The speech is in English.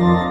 Oh.